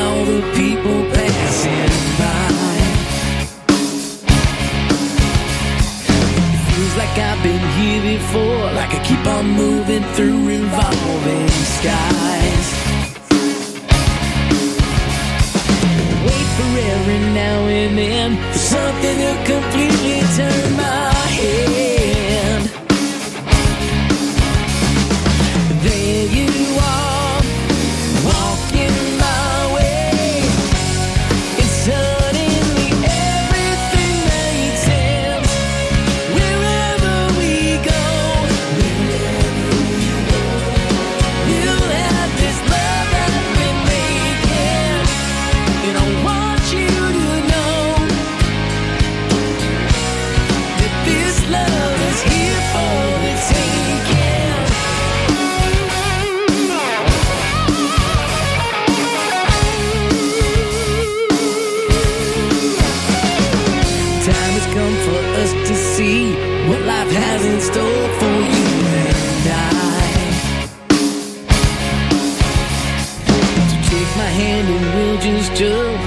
all the people passing by. It feels like I've been here before, like I keep on moving through revolving skies. Wait for every now and then for something to complete. come for us to see what life has in store for you and I. So take my hand and we'll just jump